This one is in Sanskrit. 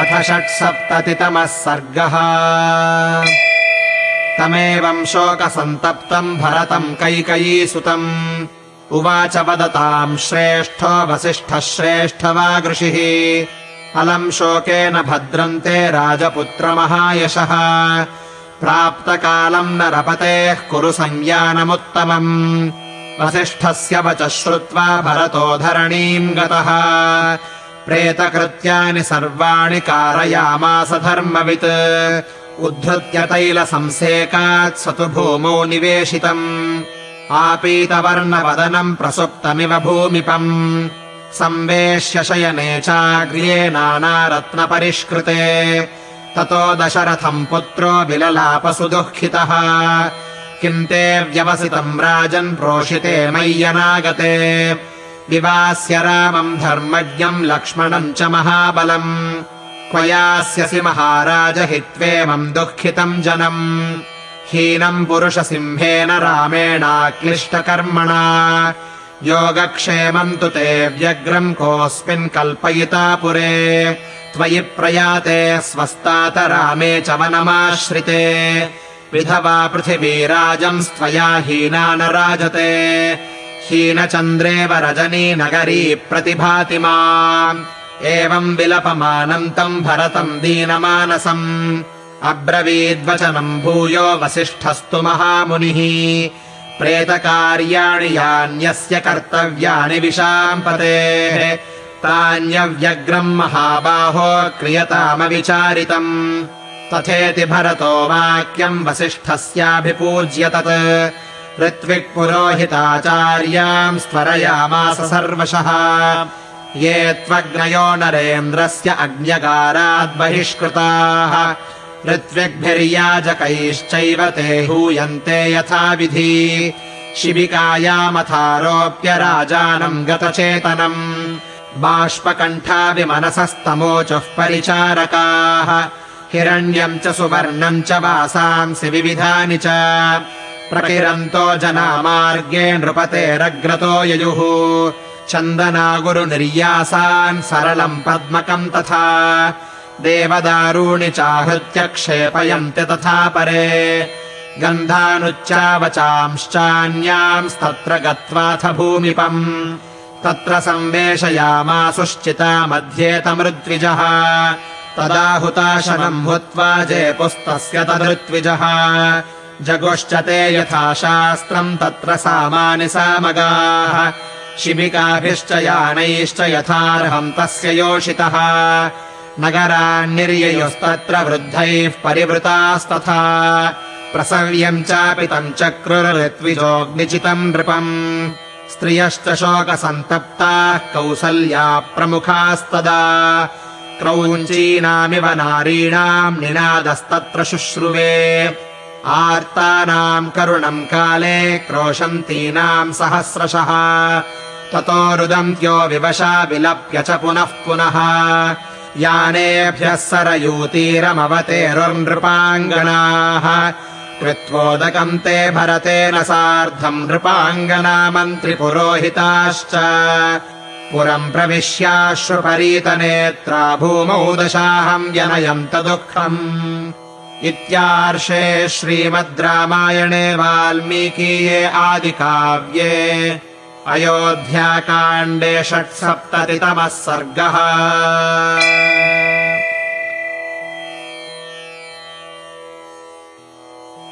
अथ षट्सप्ततितमः सर्गः। तमेवम् शोकसन्तप्तम् भरतम् कैकयीसुतम्। उवाच वदताम् श्रेष्ठो वसिष्ठः श्रेष्ठ वा गृषिः अलम् शोकेन भद्रन्ते राजपुत्रमहायशः। प्राप्तकालम् नरपतेः कुरु संयानमुत्तमम् वसिष्ठस्य वच श्रुत्वा भरतो धरणीम् गतः प्रेतकृत्यानि सर्वाणि कारयामास धर्मवित्। उद्धृत्य तैलसंसेकात् स तु भूमौ निवेशितम्। आपीतवर्णवदनम् प्रसुप्तमिव भूमिपम्। संवेश्य शयने चाग्र्ये नानारत्नपरिष्कृते। ततो दशरथम् पुत्रो विललापसुदुःखितः। किम् ते व्यवसितम् राजन् प्रोषिते मय्यनागते विवास्य रामम् धर्मज्ञम् लक्ष्मणम् च महाबलम्। क्वयास्यसि महाराज हित्वेमम् दुःखितम् जनम्। हीनम् पुरुषसिंहेन रामेणाक्लिष्टकर्मणा। योगक्षेमम् तु ते व्यग्रम् कोऽस्मिन् कल्पयिता पुरे त्वयि प्रयाते स्वस्तात रामे च वनमाश्रिते। विधवा पृथिवीराजम् स्त्वया हीना न राजते हीनचन्द्रेव रजनी नगरी प्रतिभाति मा एवम् विलपमानम् तम् भरतम् दीनमानसम्। अब्रवीद्वचनम् भूयो वसिष्ठस्तु महामुनिः। प्रेतकार्याणि यान्यस्य कर्तव्यानि विशाम्पतेः। तान्यव्यग्रम् महाबाहो क्रियतामविचारितम्। तथेति भरतो वाक्यम् वसिष्ठस्याभिपूज्य तत् ऋत्विक्पुरोहिताचार्याम् स्त्वरयामास सर्वशः। ये त्वग्नयो नरेन्द्रस्य अग्न्यगाराद्बहिष्कृताः ऋत्विग्भिर्याजकैश्चैव ते हूयन्ते यथाविधि। शिबिकायामथारोप्य राजानम् गतचेतनम् बाष्पकण्ठा विमनसस्तमोचुः परिचारकाः। हिरण्यम् च सुवर्णम् च वासांसि विविधानि च प्रकिरन्तो जनामार्गे नृपतेरग्रतो ययुः। चन्दना गुरुनिर्यासान् सरलम् पद्मकम् तथा। देवदारूणि चाहृत्य क्षेपयन्ति तथा परे। गन्धानुच्चावचांश्चान्यांस्तत्र गत्वाथ भूमिपम्। तत्र संवेशयामासुश्चिता मध्ये तमृद्विजः। तदा हुताशनम् भूत्वा जेपुस्तस्य तदृत्विजः जगुश्च ते यथा शास्त्रम् तत्र सामानि सामगाः। शिबिकाभिश्च यानैश्च यथार्हम् तस्य योषितः। नगरान्निर्ययोस्तत्र वृद्धैः परिवृतास्तथा। प्रसव्यम् चापि तम् चक्रुरृत्विजोऽग्निचितम् नृपम्। स्त्रियश्च शोकसन्तप्ताः कौसल्या प्रमुखास्तदा। क्रौञ्चीनामिव नारीणाम् निनादस्तत्र शुश्रुवे आर्तानाम् करुणम् काले क्रोशन्तीनाम् सहस्रशः। ततो रुदन्त्यो विवशा विलप्य च पुनः पुनः। यानेभ्यः सरयूतीरमवतेरुर्नृपाङ्गनाः। कृत्वोदकम् ते भरतेन सार्धम् नृपाङ्गना मन्त्रिपुरोहिताश्च पुरम् प्रविश्याश्रुपरीतनेत्रा भूमौ दशाहम् व्यनयन्त दुःखम् इत्यार्षे श्रीमद् रामायणे वाल्मीकीये आदिकाव्ये अयोध्याकाण्डे षट्सप्ततितमः सर्गः